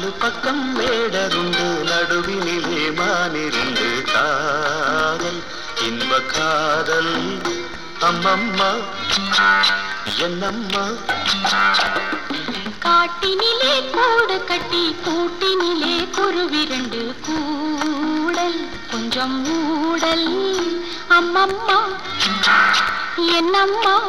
நாலு பக்கம் மேடருண்டு நடுவினிலே மானிருந்து காதல் இன்ப காதல். அம்மம்மா என்னம்மா? காட்டினிலே கூடு கட்டி கூட்டினிலே குருவிரண்டு கூடல். கொஞ்சம் ஊடல். அம்மம்மா என்னம்மா?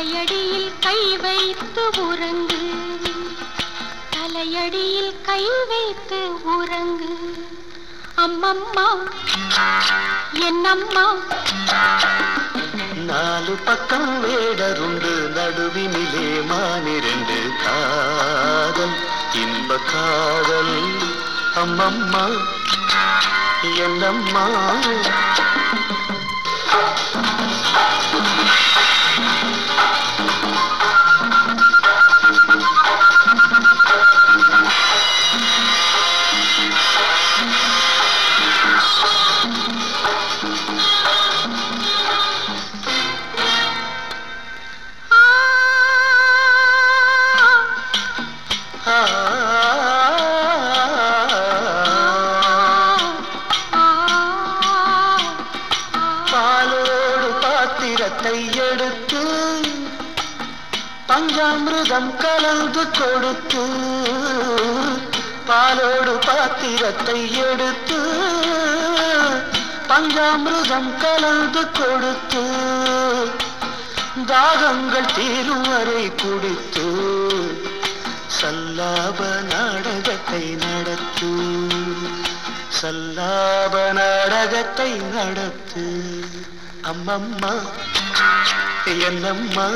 தலையடியில் கை வைத்து உறங்கு. தலையடியில் கை வைத்து உறங்கு. அம்மம்மா என்னம்மா நாலு பக்கம் வேடருண்டு நடுவினிலே மானிரண்டு காதல் இன்ப காதல். அம்மம்மா என்னம்மா பாத்திரத்தை எடுத்து பஞ்சாமிருதம் கலந்து கொடுத்து பாலோடு பாத்திரத்தை எடுத்து பஞ்சாமிருதம் கலந்து கொடுத்து தாகங்கள் தீரும் வரை குடித்து சல்லாப நாடகத்தை நடத்து சல்லாப நாடகத்தை நடத்து. அம்மம்மா என்னம்மா?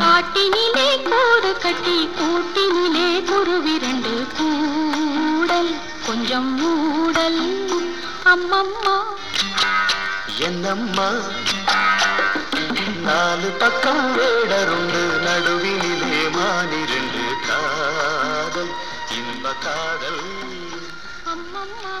காட்டினிலே கூடு கட்டி கூட்டினிலே குருவிரண்டு கூடல் கொஞ்சம் மூடல். அம்மம்மா. என்னம்மா? நாலு பக்கம் வேடருண்டு நடுவினிலே மானிரண்டு காதல் இன்ப காதல். அம்மம்மா.